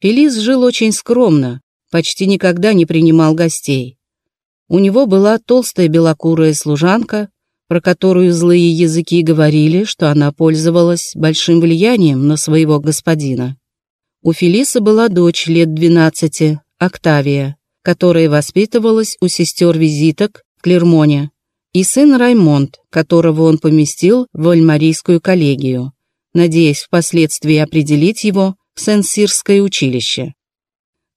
Фелис жил очень скромно, почти никогда не принимал гостей. У него была толстая белокурая служанка, про которую злые языки говорили, что она пользовалась большим влиянием на своего господина. У Фелиса была дочь лет двенадцати, Октавия, которая воспитывалась у сестер-визиток в Клермоне, и сын Раймонд, которого он поместил в Альмарийскую коллегию, надеясь впоследствии определить его Сен-Сирское училище.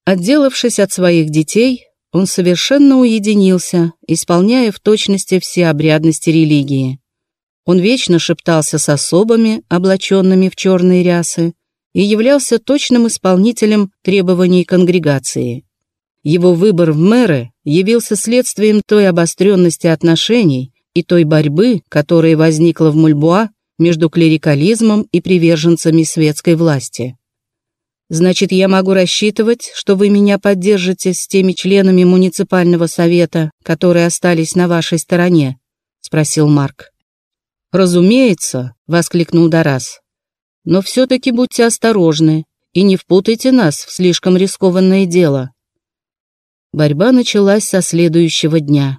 Отделавшись от своих детей, он совершенно уединился, исполняя в точности все обрядности религии. Он вечно шептался с особами, облаченными в черные рясы, и являлся точным исполнителем требований конгрегации. Его выбор в мэры явился следствием той обостренности отношений и той борьбы, которая возникла в Мульбуа между клерикализмом и приверженцами светской власти. Значит, я могу рассчитывать, что вы меня поддержите с теми членами муниципального совета, которые остались на вашей стороне?» — спросил Марк. «Разумеется», — воскликнул Дарас. «Но все-таки будьте осторожны и не впутайте нас в слишком рискованное дело». Борьба началась со следующего дня.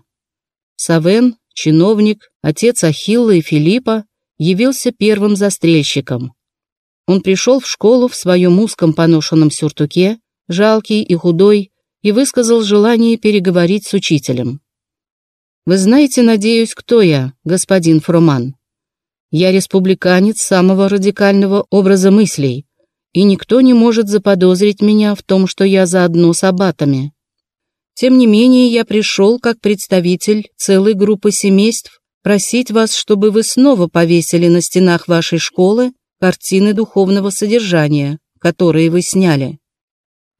Савен, чиновник, отец Ахилла и Филиппа, явился первым застрельщиком. Он пришел в школу в своем узком поношенном сюртуке, жалкий и худой, и высказал желание переговорить с учителем. «Вы знаете, надеюсь, кто я, господин Фроман? Я республиканец самого радикального образа мыслей, и никто не может заподозрить меня в том, что я заодно с аббатами. Тем не менее, я пришел как представитель целой группы семейств просить вас, чтобы вы снова повесили на стенах вашей школы картины духовного содержания, которые вы сняли.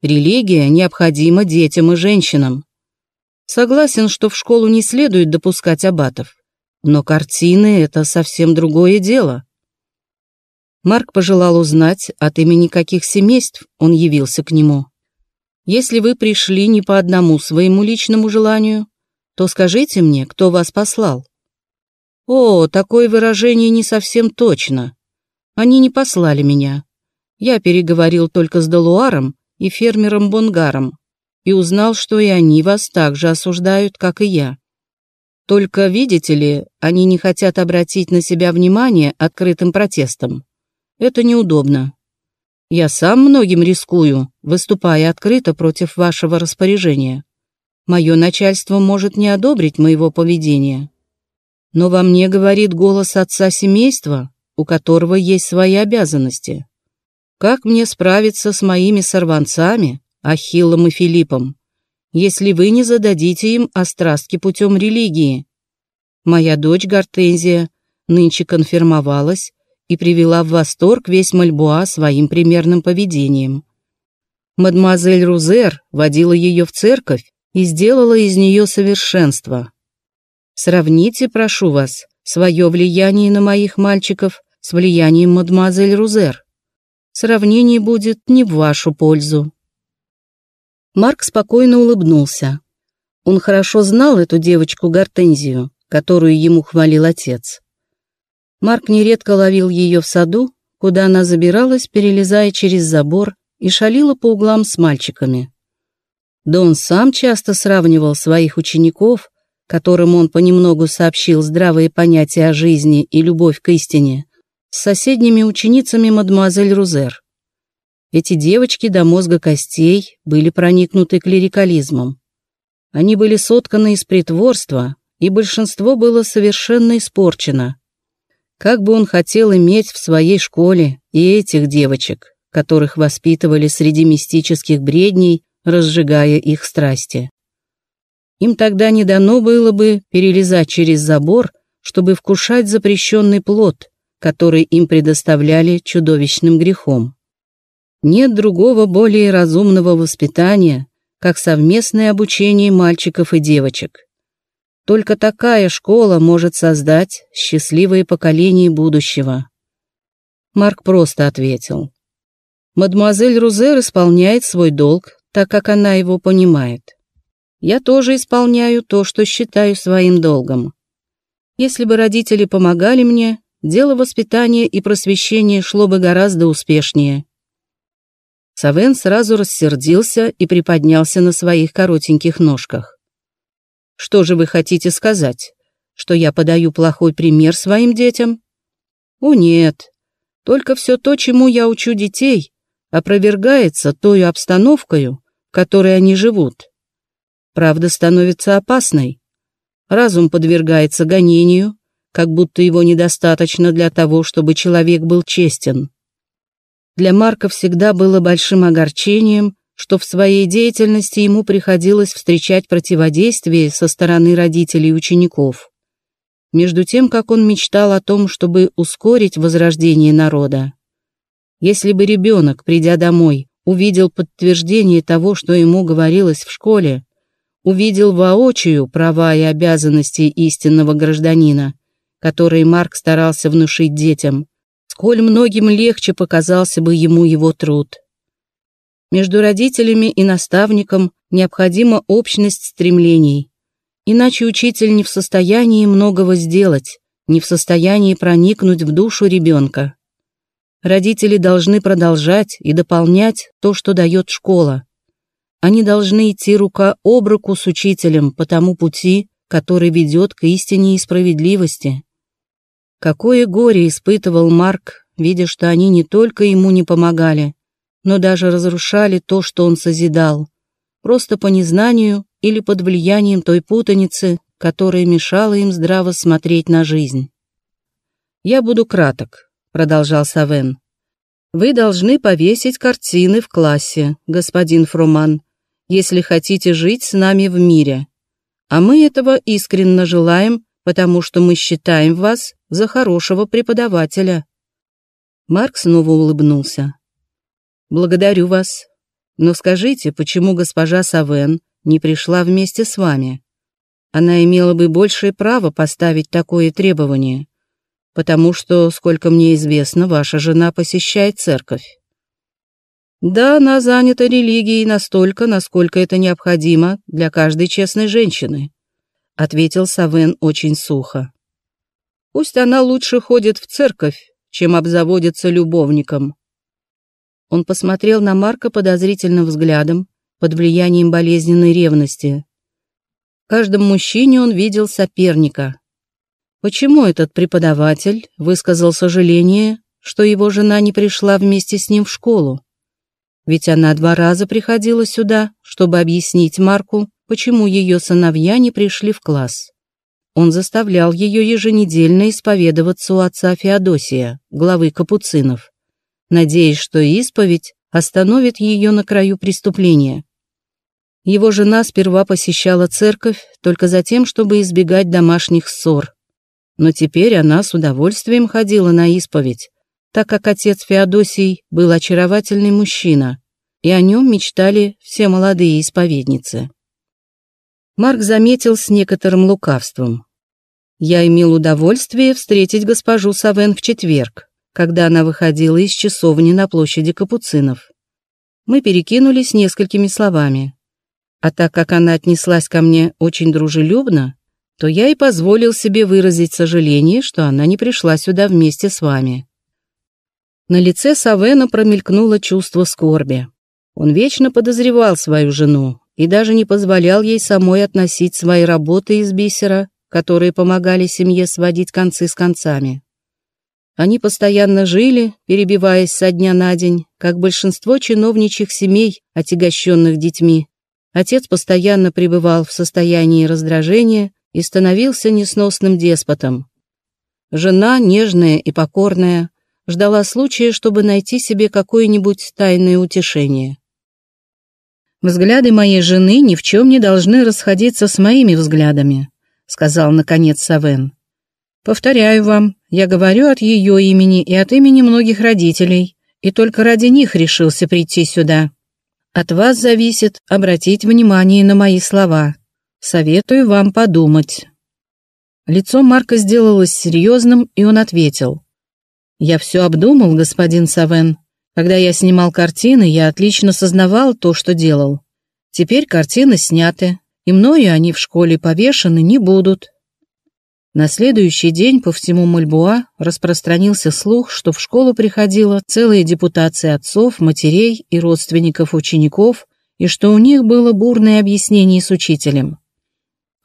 Религия необходима детям и женщинам. Согласен, что в школу не следует допускать аббатов, но картины — это совсем другое дело. Марк пожелал узнать, от имени каких семейств он явился к нему. Если вы пришли не по одному своему личному желанию, то скажите мне, кто вас послал. О, такое выражение не совсем точно. Они не послали меня. Я переговорил только с Далуаром и фермером Бонгаром и узнал, что и они вас так же осуждают, как и я. Только, видите ли, они не хотят обратить на себя внимание открытым протестом. Это неудобно. Я сам многим рискую, выступая открыто против вашего распоряжения. Мое начальство может не одобрить моего поведения. Но во мне говорит голос отца семейства, у которого есть свои обязанности. Как мне справиться с моими сорванцами, Ахиллом и Филиппом, если вы не зададите им острастки путем религии? Моя дочь Гортензия нынче конфирмовалась и привела в восторг весь Мальбуа своим примерным поведением. Мадемуазель Рузер водила ее в церковь и сделала из нее совершенство. Сравните, прошу вас, свое влияние на моих мальчиков с влиянием мадемуазель Рузер. Сравнение будет не в вашу пользу. Марк спокойно улыбнулся. Он хорошо знал эту девочку Гортензию, которую ему хвалил отец. Марк нередко ловил ее в саду, куда она забиралась, перелезая через забор, и шалила по углам с мальчиками. Да он сам часто сравнивал своих учеников, которым он понемногу сообщил здравые понятия о жизни и любовь к истине, с соседними ученицами мадемуазель Рузер. Эти девочки до мозга костей были проникнуты клерикализмом. Они были сотканы из притворства, и большинство было совершенно испорчено. Как бы он хотел иметь в своей школе и этих девочек, которых воспитывали среди мистических бредней, разжигая их страсти. Им тогда не дано было бы перелезать через забор, чтобы вкушать запрещенный плод, который им предоставляли чудовищным грехом. Нет другого более разумного воспитания, как совместное обучение мальчиков и девочек. Только такая школа может создать счастливое поколение будущего. Марк просто ответил. Мадемуазель Рузер исполняет свой долг, так как она его понимает я тоже исполняю то, что считаю своим долгом. Если бы родители помогали мне, дело воспитания и просвещения шло бы гораздо успешнее. Савен сразу рассердился и приподнялся на своих коротеньких ножках. «Что же вы хотите сказать? Что я подаю плохой пример своим детям?» «О нет, только все то, чему я учу детей, опровергается той обстановкой, в которой они живут. Правда становится опасной. Разум подвергается гонению, как будто его недостаточно для того, чтобы человек был честен. Для Марка всегда было большим огорчением, что в своей деятельности ему приходилось встречать противодействие со стороны родителей и учеников. Между тем, как он мечтал о том, чтобы ускорить возрождение народа. Если бы ребенок, придя домой, увидел подтверждение того, что ему говорилось в школе, увидел воочию права и обязанности истинного гражданина, которые Марк старался внушить детям, сколь многим легче показался бы ему его труд. Между родителями и наставником необходима общность стремлений, иначе учитель не в состоянии многого сделать, не в состоянии проникнуть в душу ребенка. Родители должны продолжать и дополнять то, что дает школа. Они должны идти рука об руку с учителем по тому пути, который ведет к истине и справедливости. Какое горе испытывал Марк, видя, что они не только ему не помогали, но даже разрушали то, что он созидал, просто по незнанию или под влиянием той путаницы, которая мешала им здраво смотреть на жизнь. «Я буду краток», — продолжал Савен. «Вы должны повесить картины в классе, господин Фруман, если хотите жить с нами в мире. А мы этого искренне желаем, потому что мы считаем вас за хорошего преподавателя». Марк снова улыбнулся. «Благодарю вас. Но скажите, почему госпожа Савен не пришла вместе с вами? Она имела бы большее право поставить такое требование, потому что, сколько мне известно, ваша жена посещает церковь». «Да, она занята религией настолько, насколько это необходимо для каждой честной женщины», — ответил Савен очень сухо. Пусть она лучше ходит в церковь, чем обзаводится любовником. Он посмотрел на Марка подозрительным взглядом, под влиянием болезненной ревности. В каждом мужчине он видел соперника. Почему этот преподаватель высказал сожаление, что его жена не пришла вместе с ним в школу? Ведь она два раза приходила сюда, чтобы объяснить Марку, почему ее сыновья не пришли в класс. Он заставлял ее еженедельно исповедоваться у отца Феодосия, главы капуцинов, надеясь, что исповедь остановит ее на краю преступления. Его жена сперва посещала церковь только за тем, чтобы избегать домашних ссор. Но теперь она с удовольствием ходила на исповедь, так как отец Феодосий был очаровательный мужчина, и о нем мечтали все молодые исповедницы. Марк заметил с некоторым лукавством. Я имел удовольствие встретить госпожу Савен в четверг, когда она выходила из часовни на площади Капуцинов. Мы перекинулись несколькими словами. А так как она отнеслась ко мне очень дружелюбно, то я и позволил себе выразить сожаление, что она не пришла сюда вместе с вами. На лице Савена промелькнуло чувство скорби. Он вечно подозревал свою жену, и даже не позволял ей самой относить свои работы из бисера, которые помогали семье сводить концы с концами. Они постоянно жили, перебиваясь со дня на день, как большинство чиновничьих семей, отягощенных детьми. Отец постоянно пребывал в состоянии раздражения и становился несносным деспотом. Жена, нежная и покорная, ждала случая, чтобы найти себе какое-нибудь тайное утешение. «Взгляды моей жены ни в чем не должны расходиться с моими взглядами», сказал наконец Савен. «Повторяю вам, я говорю от ее имени и от имени многих родителей, и только ради них решился прийти сюда. От вас зависит обратить внимание на мои слова. Советую вам подумать». Лицо Марка сделалось серьезным, и он ответил. «Я все обдумал, господин Савен. Когда я снимал картины, я отлично сознавал то, что делал. Теперь картины сняты, и мною они в школе повешены не будут. На следующий день по всему Мальбуа распространился слух, что в школу приходила целая депутация отцов, матерей и родственников учеников, и что у них было бурное объяснение с учителем.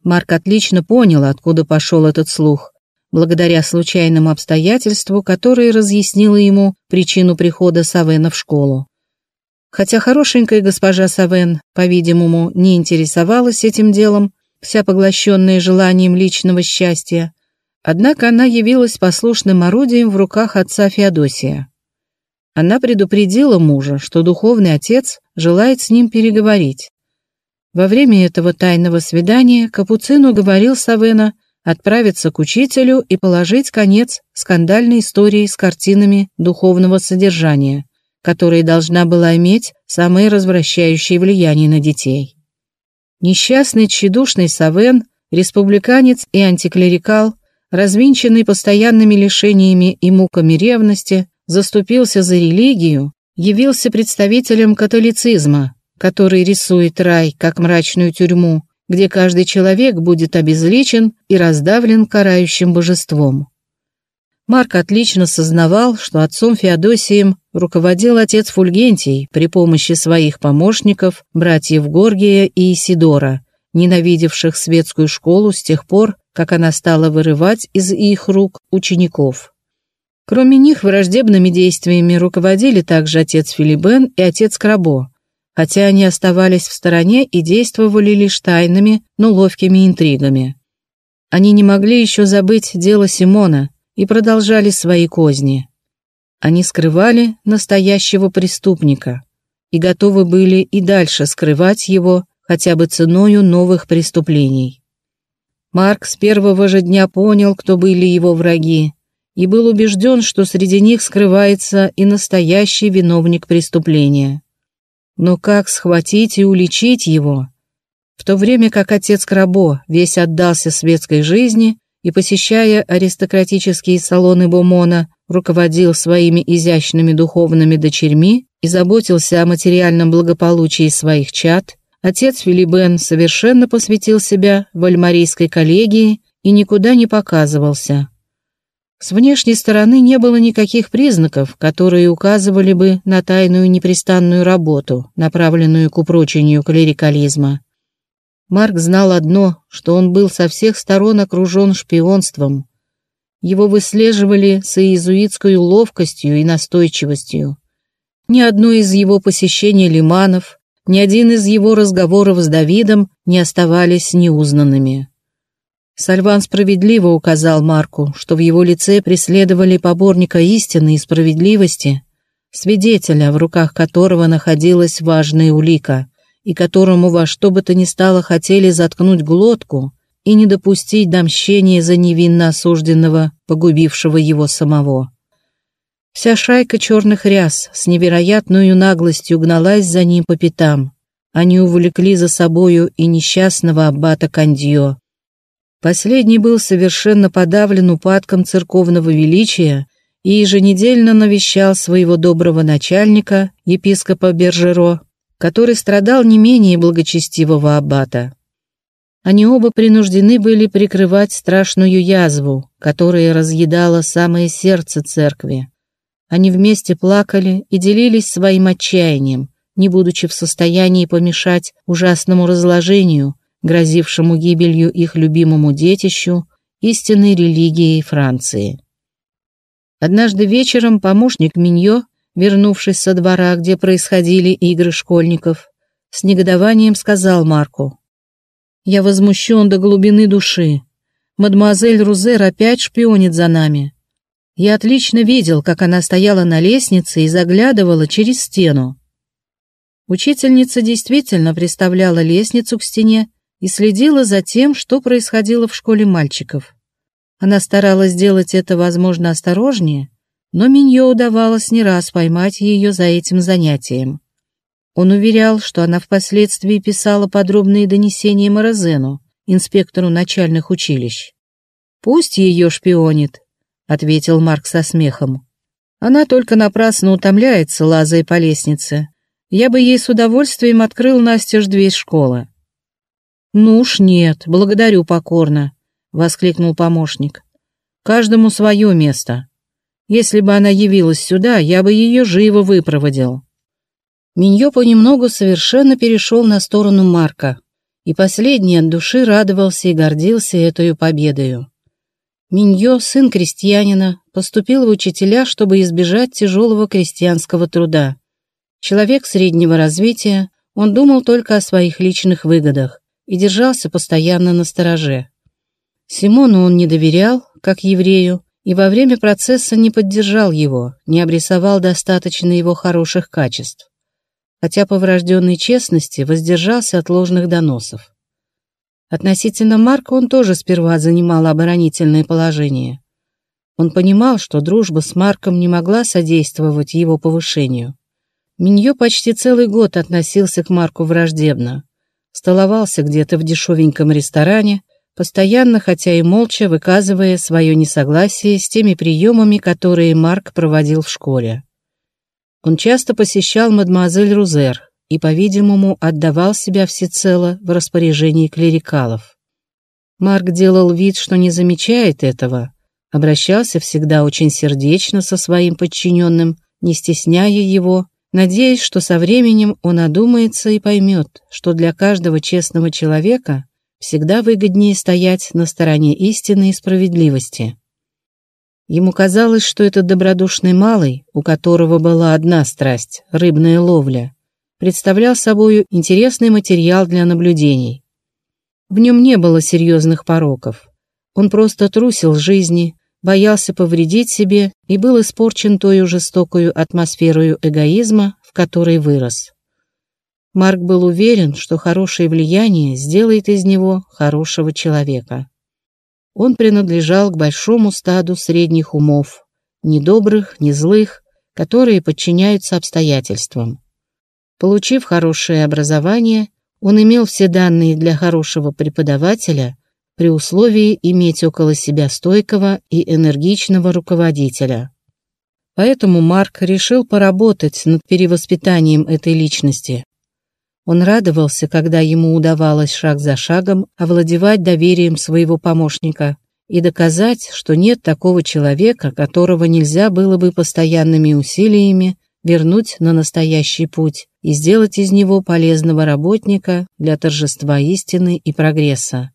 Марк отлично понял, откуда пошел этот слух, благодаря случайному обстоятельству, которое разъяснило ему причину прихода Савена в школу. Хотя хорошенькая госпожа Савен, по-видимому, не интересовалась этим делом, вся поглощенная желанием личного счастья, однако она явилась послушным орудием в руках отца Феодосия. Она предупредила мужа, что духовный отец желает с ним переговорить. Во время этого тайного свидания Капуцин говорил Савена отправиться к учителю и положить конец скандальной истории с картинами духовного содержания, которая должна была иметь самое развращающее влияние на детей. Несчастный тщедушный Савен, республиканец и антиклерикал, развинченный постоянными лишениями и муками ревности, заступился за религию, явился представителем католицизма, который рисует рай как мрачную тюрьму, где каждый человек будет обезличен и раздавлен карающим божеством. Марк отлично сознавал, что отцом Феодосием руководил отец Фульгентий при помощи своих помощников, братьев Горгия и Исидора, ненавидевших светскую школу с тех пор, как она стала вырывать из их рук учеников. Кроме них, враждебными действиями руководили также отец Филибен и отец Крабо, хотя они оставались в стороне и действовали лишь тайными, но ловкими интригами. Они не могли еще забыть дело Симона, и продолжали свои козни. Они скрывали настоящего преступника и готовы были и дальше скрывать его хотя бы ценою новых преступлений. Марк с первого же дня понял, кто были его враги, и был убежден, что среди них скрывается и настоящий виновник преступления. Но как схватить и уличить его? В то время как отец Крабо весь отдался светской жизни, и, посещая аристократические салоны Бомона, руководил своими изящными духовными дочерьми и заботился о материальном благополучии своих чад, отец Филибен совершенно посвятил себя вальмарийской коллегии и никуда не показывался. С внешней стороны не было никаких признаков, которые указывали бы на тайную непрестанную работу, направленную к упрочению клерикализма. Марк знал одно, что он был со всех сторон окружен шпионством. Его выслеживали с иезуитской ловкостью и настойчивостью. Ни одно из его посещений лиманов, ни один из его разговоров с Давидом не оставались неузнанными. Сальван справедливо указал Марку, что в его лице преследовали поборника истины и справедливости, свидетеля, в руках которого находилась важная улика — и которому во что бы то ни стало хотели заткнуть глотку и не допустить до мщения за невинно осужденного, погубившего его самого. Вся шайка черных ряс с невероятной наглостью гналась за ним по пятам. Они увлекли за собою и несчастного аббата Кандио. Последний был совершенно подавлен упадком церковного величия и еженедельно навещал своего доброго начальника, епископа Бержеро, который страдал не менее благочестивого аббата. Они оба принуждены были прикрывать страшную язву, которая разъедала самое сердце церкви. Они вместе плакали и делились своим отчаянием, не будучи в состоянии помешать ужасному разложению, грозившему гибелью их любимому детищу, истинной религии Франции. Однажды вечером помощник Миньо вернувшись со двора, где происходили игры школьников, с негодованием сказал Марку. «Я возмущен до глубины души. Мадемуазель Рузер опять шпионит за нами. Я отлично видел, как она стояла на лестнице и заглядывала через стену. Учительница действительно приставляла лестницу к стене и следила за тем, что происходило в школе мальчиков. Она старалась сделать это, возможно, осторожнее, но Миньо удавалось не раз поймать ее за этим занятием. Он уверял, что она впоследствии писала подробные донесения Морозену, инспектору начальных училищ. «Пусть ее шпионит», — ответил Марк со смехом. «Она только напрасно утомляется, лазая по лестнице. Я бы ей с удовольствием открыл настежь дверь школы». «Ну уж нет, благодарю покорно. — воскликнул помощник. «Каждому свое место. Если бы она явилась сюда, я бы ее живо выпроводил». Миньо понемногу совершенно перешел на сторону Марка, и последний от души радовался и гордился этой победою. Миньо, сын крестьянина, поступил в учителя, чтобы избежать тяжелого крестьянского труда. Человек среднего развития, он думал только о своих личных выгодах и держался постоянно на стороже. Симону он не доверял, как еврею, и во время процесса не поддержал его, не обрисовал достаточно его хороших качеств, хотя по врожденной честности воздержался от ложных доносов. Относительно Марка он тоже сперва занимал оборонительное положение. Он понимал, что дружба с Марком не могла содействовать его повышению. Миньо почти целый год относился к Марку враждебно. Столовался где-то в дешевеньком ресторане, постоянно, хотя и молча, выказывая свое несогласие с теми приемами, которые Марк проводил в школе. Он часто посещал мадемуазель Рузер, и, по-видимому, отдавал себя всецело в распоряжении клерикалов. Марк делал вид, что не замечает этого, обращался всегда очень сердечно со своим подчиненным, не стесняя его, надеясь, что со временем он одумается и поймет, что для каждого честного человека всегда выгоднее стоять на стороне истины и справедливости. Ему казалось, что этот добродушный малый, у которого была одна страсть — рыбная ловля, представлял собою интересный материал для наблюдений. В нем не было серьезных пороков. Он просто трусил жизни, боялся повредить себе и был испорчен той жестокую атмосферою эгоизма, в которой вырос. Марк был уверен, что хорошее влияние сделает из него хорошего человека. Он принадлежал к большому стаду средних умов, ни добрых, ни злых, которые подчиняются обстоятельствам. Получив хорошее образование, он имел все данные для хорошего преподавателя при условии иметь около себя стойкого и энергичного руководителя. Поэтому Марк решил поработать над перевоспитанием этой личности. Он радовался, когда ему удавалось шаг за шагом овладевать доверием своего помощника и доказать, что нет такого человека, которого нельзя было бы постоянными усилиями вернуть на настоящий путь и сделать из него полезного работника для торжества истины и прогресса.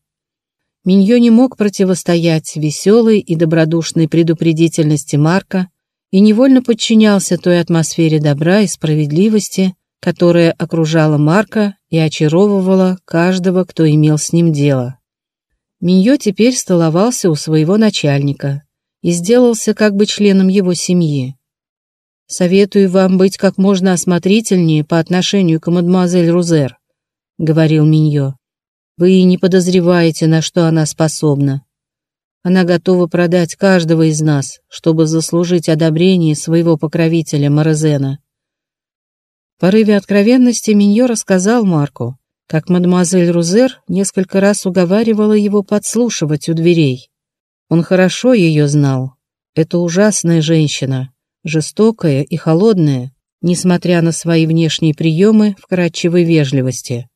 Миньо не мог противостоять веселой и добродушной предупредительности Марка и невольно подчинялся той атмосфере добра и справедливости, которая окружала Марка и очаровывала каждого, кто имел с ним дело. Миньо теперь столовался у своего начальника и сделался как бы членом его семьи. Советую вам быть как можно осмотрительнее по отношению к мадемуазель Рузер», — говорил Миньо. «Вы и не подозреваете, на что она способна. Она готова продать каждого из нас, чтобы заслужить одобрение своего покровителя Морозена». В порыве откровенности Миньо рассказал Марку, как мадемуазель Рузер несколько раз уговаривала его подслушивать у дверей. Он хорошо ее знал. Это ужасная женщина, жестокая и холодная, несмотря на свои внешние приемы вкрадчивой вежливости.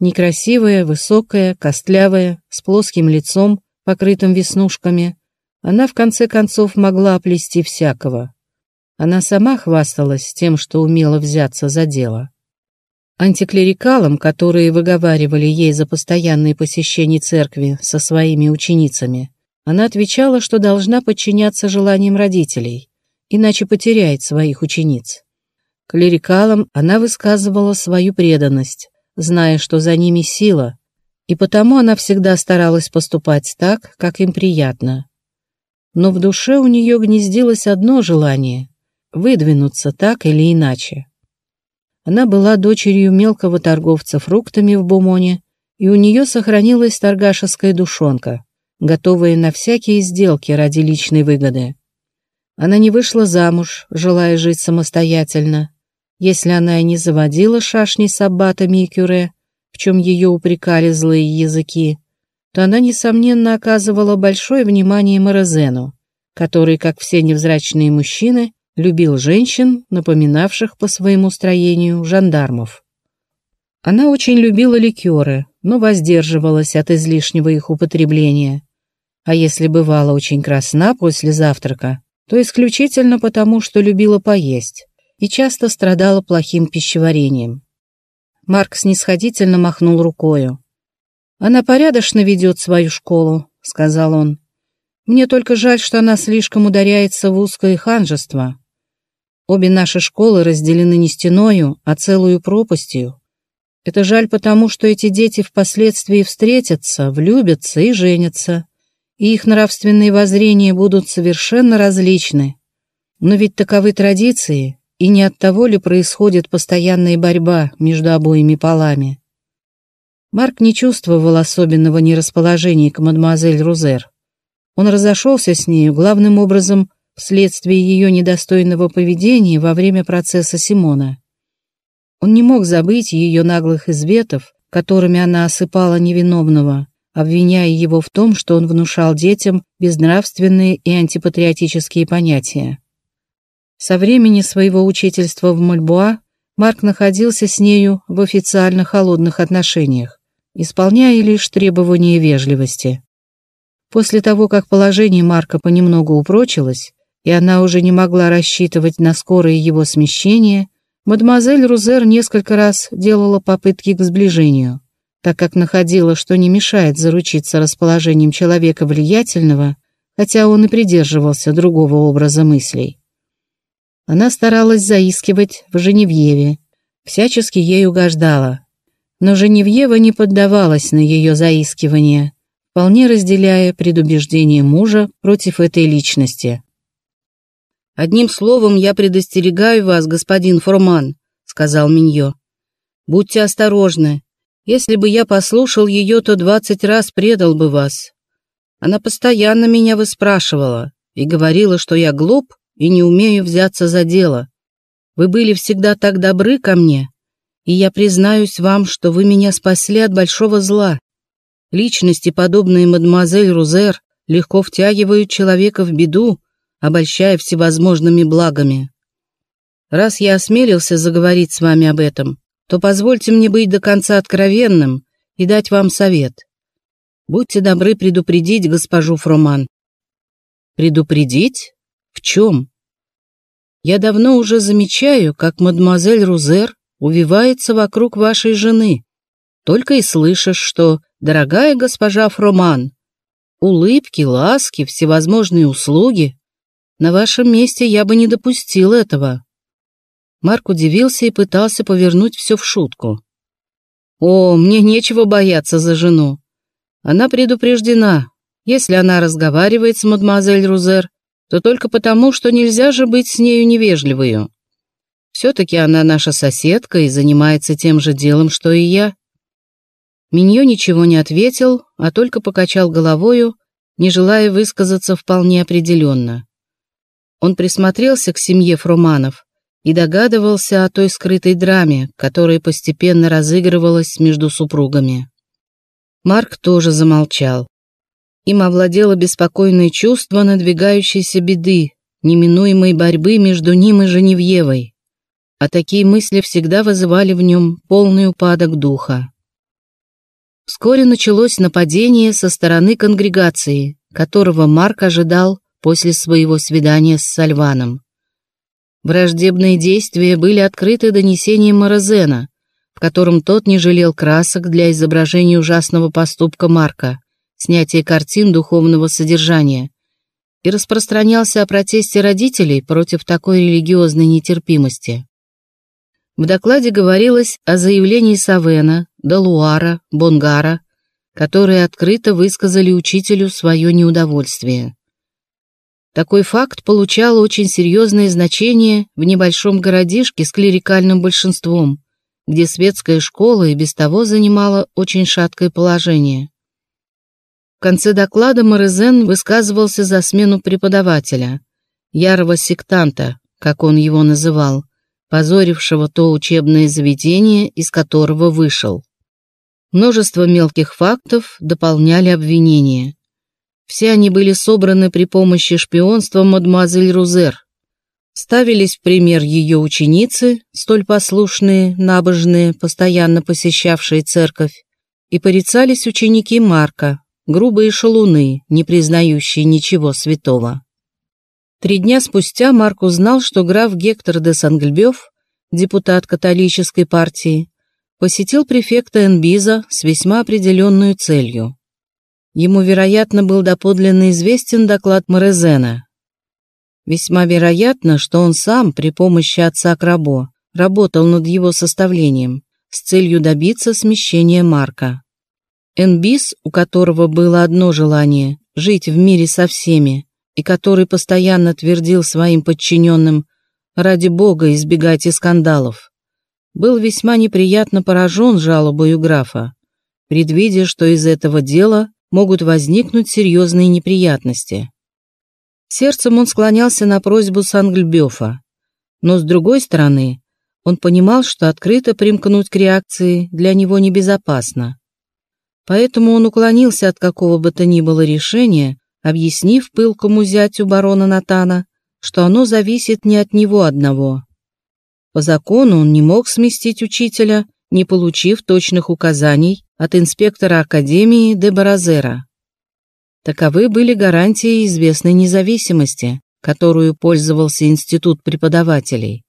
Некрасивая, высокая, костлявая, с плоским лицом, покрытым веснушками, она в конце концов могла оплести всякого. Она сама хвасталась тем, что умела взяться за дело. Антиклерикалам, которые выговаривали ей за постоянные посещения церкви со своими ученицами, она отвечала, что должна подчиняться желаниям родителей, иначе потеряет своих учениц. Клерикалам она высказывала свою преданность, зная, что за ними сила, и потому она всегда старалась поступать так, как им приятно. Но в душе у нее гнездилось одно желание — выдвинуться так или иначе. Она была дочерью мелкого торговца фруктами в Бумоне, и у нее сохранилась торгашеская душонка, готовая на всякие сделки ради личной выгоды. Она не вышла замуж, желая жить самостоятельно. Если она и не заводила шашни с аббатами и кюре, в чем ее упрекали злые языки, то она, несомненно, оказывала большое внимание Морозену, который, как все невзрачные мужчины, любил женщин, напоминавших по своему строению жандармов. Она очень любила ликеры, но воздерживалась от излишнего их употребления, а если бывала очень красна после завтрака, то исключительно потому, что любила поесть и часто страдала плохим пищеварением. Марк снисходительно махнул рукою. «Она порядочно ведет свою школу», — сказал он. «Мне только жаль, что она слишком ударяется в узкое ханжество. Обе наши школы разделены не стеною, а целую пропастью. Это жаль потому, что эти дети впоследствии встретятся, влюбятся и женятся, и их нравственные воззрения будут совершенно различны. Но ведь таковы традиции, и не от того ли происходит постоянная борьба между обоими полами? Марк не чувствовал особенного нерасположения к мадемуазель Рузер. Он разошелся с нею главным образом вследствие ее недостойного поведения во время процесса Симона. Он не мог забыть ее наглых изветов, которыми она осыпала невиновного, обвиняя его в том, что он внушал детям безнравственные и антипатриотические понятия. Со времени своего учительства в Мальбуа Марк находился с нею в официально холодных отношениях, исполняя лишь требования вежливости. После того, как положение Марка понемногу упрочилось, и она уже не могла рассчитывать на скорое его смещение, мадемуазель Рузер несколько раз делала попытки к сближению, так как находила, что не мешает заручиться расположением человека влиятельного, хотя он и придерживался другого образа мыслей. Она старалась заискивать в Женевьеве, всячески ей угождала. Но Женевьева не поддавалась на ее заискивание, вполне разделяя предубеждение мужа против этой личности. «Одним словом, я предостерегаю вас, господин Форман», — сказал Миньо. «Будьте осторожны. Если бы я послушал ее, то двадцать раз предал бы вас. Она постоянно меня выспрашивала и говорила, что я глуп и не умею взяться за дело. Вы были всегда так добры ко мне, и я признаюсь вам, что вы меня спасли от большого зла. Личности, подобные мадемуазель Рузер, легко втягивают человека в беду, обольщая всевозможными благами. Раз я осмелился заговорить с вами об этом, то позвольте мне быть до конца откровенным и дать вам совет. Будьте добры предупредить госпожу Фроман. Предупредить? В чем? Я давно уже замечаю, как мадемуазель Рузер увивается вокруг вашей жены. Только и слышишь, что «дорогая госпожа Фроман», улыбки, ласки, всевозможные услуги. На вашем месте я бы не допустил этого. Марк удивился и пытался повернуть все в шутку. «О, мне нечего бояться за жену. Она предупреждена. Если она разговаривает с мадемуазель Рузер, то только потому, что нельзя же быть с нею невежливою. Все-таки она наша соседка и занимается тем же делом, что и я. Миньо ничего не ответил, а только покачал головою, не желая высказаться вполне определенно. Он присмотрелся к семье Фруманов и догадывался о той скрытой драме, которая постепенно разыгрывалась между супругами. Марк тоже замолчал. Им овладело беспокойное чувство надвигающейся беды, неминуемой борьбы между ним и Женевьевой. А такие мысли всегда вызывали в нем полный упадок духа. Вскоре началось нападение со стороны конгрегации, которого Марк ожидал после своего свидания с Сальваном. Враждебные действия были открыты донесением Морозена, в котором тот не жалел красок для изображения ужасного поступка Марка, снятие картин духовного содержания, и распространялся о протесте родителей против такой религиозной нетерпимости. В докладе говорилось о заявлении Савена, Далуара, Бонгара, которые открыто высказали учителю свое неудовольствие. Такой факт получал очень серьезное значение в небольшом городишке с клерикальным большинством, где светская школа и без того занимала очень шаткое положение. В конце доклада Морезен высказывался за смену преподавателя, ярого сектанта, как он его называл, позорившего то учебное заведение, из которого вышел. Множество мелких фактов дополняли обвинения. Все они были собраны при помощи шпионства мадемуазель Рузер. Ставились в пример ее ученицы, столь послушные, набожные, постоянно посещавшие церковь, и порицались ученики Марка, грубые шалуны, не признающие ничего святого. Три дня спустя Марк узнал, что граф Гектор де Сангльбёв, депутат католической партии, посетил префекта Энбиза с весьма определенной целью. Ему, вероятно, был доподлинно известен доклад Морезена. Весьма вероятно, что он сам при помощи отца Крабо работал над его составлением с целью добиться смещения Марка. Энбис, у которого было одно желание – жить в мире со всеми, и который постоянно твердил своим подчиненным «ради Бога избегайте скандалов», был весьма неприятно поражен жалобою графа, предвидя, что из этого дела могут возникнуть серьезные неприятности. Сердцем он склонялся на просьбу Сангльбёфа, но с другой стороны, он понимал, что открыто примкнуть к реакции для него небезопасно. Поэтому он уклонился от какого бы то ни было решения, объяснив пылкому зятю барона Натана, что оно зависит не от него одного. По закону он не мог сместить учителя, не получив точных указаний от инспектора Академии де Баразера. Таковы были гарантии известной независимости, которую пользовался Институт преподавателей.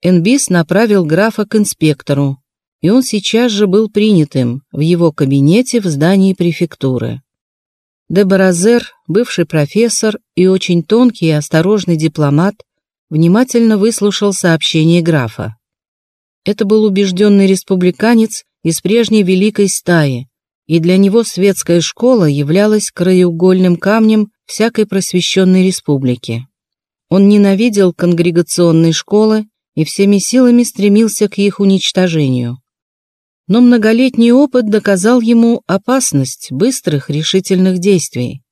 Энбис направил графа к инспектору, и он сейчас же был принятым в его кабинете в здании префектуры. Де Баразер, бывший профессор и очень тонкий и осторожный дипломат, внимательно выслушал сообщение графа. Это был убежденный республиканец из прежней великой стаи, и для него светская школа являлась краеугольным камнем всякой просвещенной республики. Он ненавидел конгрегационные школы и всеми силами стремился к их уничтожению но многолетний опыт доказал ему опасность быстрых решительных действий.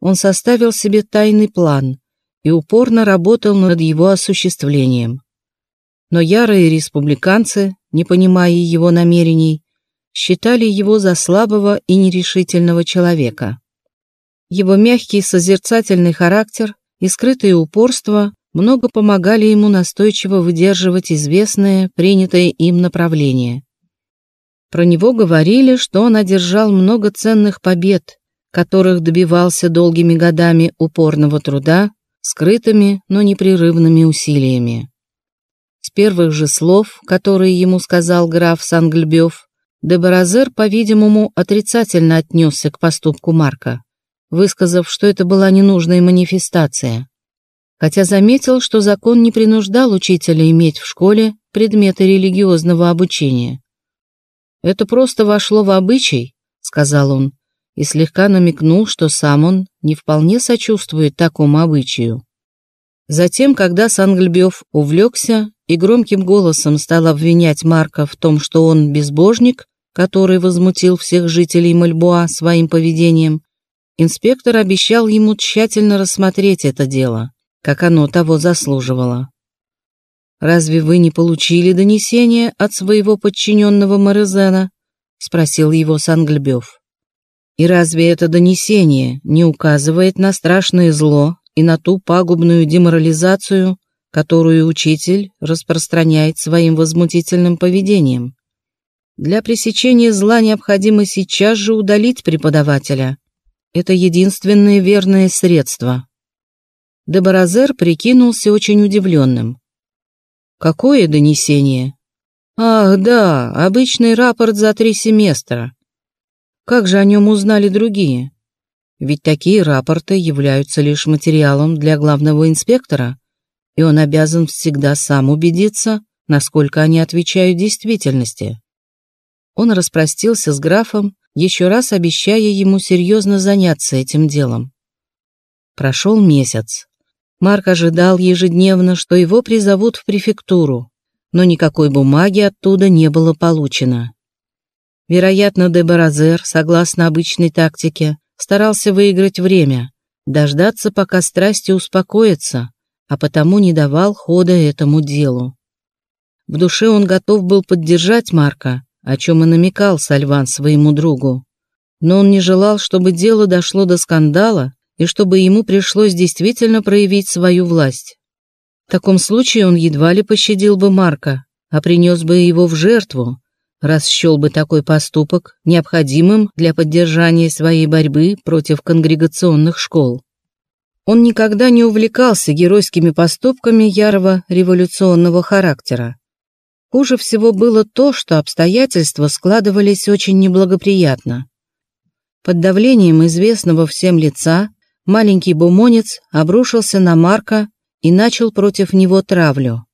Он составил себе тайный план и упорно работал над его осуществлением. Но ярые республиканцы, не понимая его намерений, считали его за слабого и нерешительного человека. Его мягкий созерцательный характер и скрытое упорство много помогали ему настойчиво выдерживать известное, принятое им направление. Про него говорили, что он одержал много ценных побед, которых добивался долгими годами упорного труда, скрытыми, но непрерывными усилиями. С первых же слов, которые ему сказал граф Сангльбёв, Дебаразер, по-видимому, отрицательно отнесся к поступку Марка, высказав, что это была ненужная манифестация, хотя заметил, что закон не принуждал учителя иметь в школе предметы религиозного обучения. «Это просто вошло в обычай», — сказал он, и слегка намекнул, что сам он не вполне сочувствует такому обычаю. Затем, когда Сангльбёв увлекся и громким голосом стал обвинять Марка в том, что он безбожник, который возмутил всех жителей Мальбуа своим поведением, инспектор обещал ему тщательно рассмотреть это дело, как оно того заслуживало. «Разве вы не получили донесение от своего подчиненного Морезена?» — спросил его Сангльбёв. «И разве это донесение не указывает на страшное зло и на ту пагубную деморализацию, которую учитель распространяет своим возмутительным поведением? Для пресечения зла необходимо сейчас же удалить преподавателя. Это единственное верное средство». Дебаразер прикинулся очень удивленным. Какое донесение? Ах, да, обычный рапорт за три семестра. Как же о нем узнали другие? Ведь такие рапорты являются лишь материалом для главного инспектора, и он обязан всегда сам убедиться, насколько они отвечают действительности. Он распростился с графом, еще раз обещая ему серьезно заняться этим делом. Прошел месяц. Марк ожидал ежедневно, что его призовут в префектуру, но никакой бумаги оттуда не было получено. Вероятно, де Баразер, согласно обычной тактике, старался выиграть время, дождаться, пока страсти успокоятся, а потому не давал хода этому делу. В душе он готов был поддержать Марка, о чем и намекал Сальван своему другу. Но он не желал, чтобы дело дошло до скандала и чтобы ему пришлось действительно проявить свою власть. В таком случае он едва ли пощадил бы Марка, а принес бы его в жертву, раз счел бы такой поступок необходимым для поддержания своей борьбы против конгрегационных школ. Он никогда не увлекался геройскими поступками ярого революционного характера. Хуже всего было то, что обстоятельства складывались очень неблагоприятно. Под давлением известного всем лица маленький бумонец обрушился на Марка и начал против него травлю.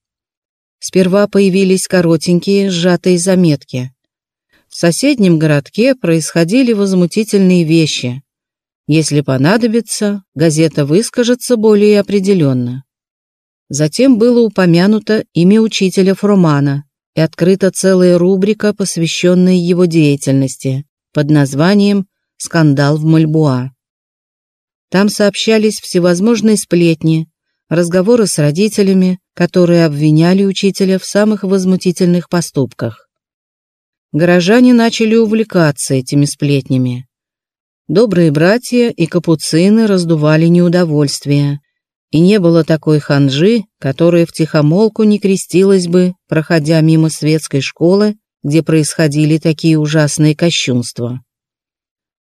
Сперва появились коротенькие, сжатые заметки. В соседнем городке происходили возмутительные вещи. Если понадобится, газета выскажется более определенно. Затем было упомянуто имя учителя Фрумана и открыта целая рубрика, посвященная его деятельности, под названием «Скандал в Мальбуа». Там сообщались всевозможные сплетни, разговоры с родителями, которые обвиняли учителя в самых возмутительных поступках. Горожане начали увлекаться этими сплетнями. Добрые братья и капуцины раздували неудовольствие, и не было такой ханжи, которая втихомолку не крестилась бы, проходя мимо светской школы, где происходили такие ужасные кощунства.